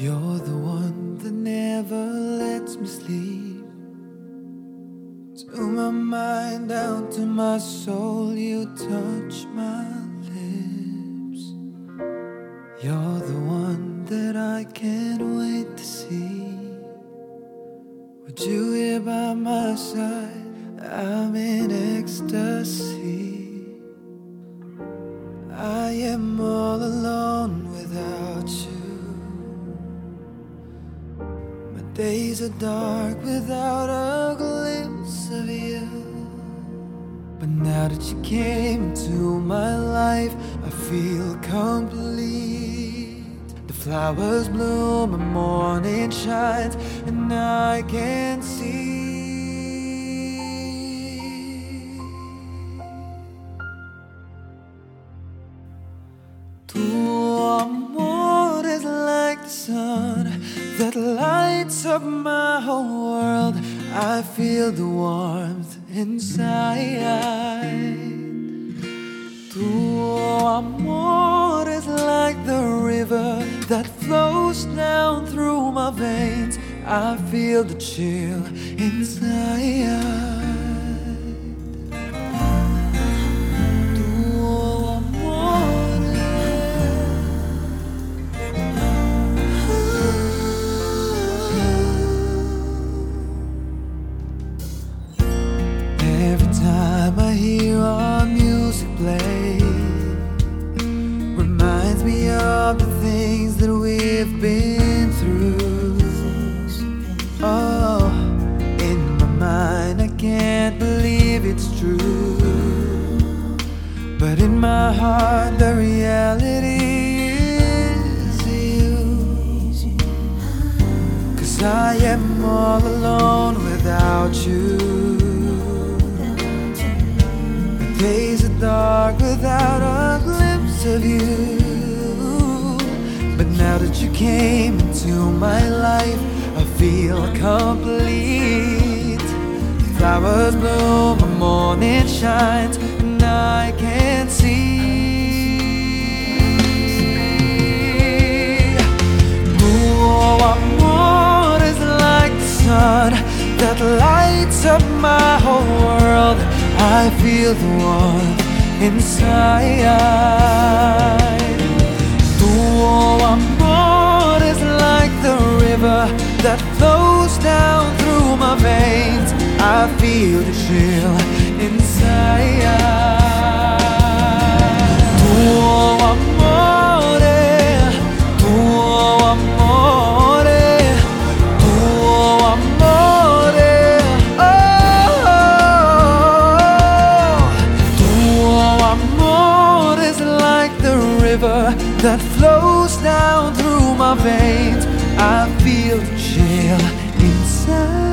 You're the one that never lets me sleep. To my mind, down to my soul, you touch my lips. You're the one that I can't wait to see. Would you here by my side? I'm in ecstasy. I am all alone without you. Days are dark without a glimpse of you. But now that you came into my life, I feel complete. The flowers bloom and morning shines, and I can see. I feel the warmth inside. Tu amor is like the river that flows down through my veins. I feel the chill inside. We've been through. Oh, in my mind, I can't believe it's true. But in my heart, the reality is you. Cause I am all alone without you. The days are dark without a glimpse of you. That you came into my life, I feel complete. Flowers bloom, the morning shines, and I can see. Oh, more is like the sun that lights up my whole world. I feel the warmth inside. Flows down through my veins. I feel the chill inside. Amore, amore, amore, oh, amore is like the river that flows down through my veins. I feel chill inside.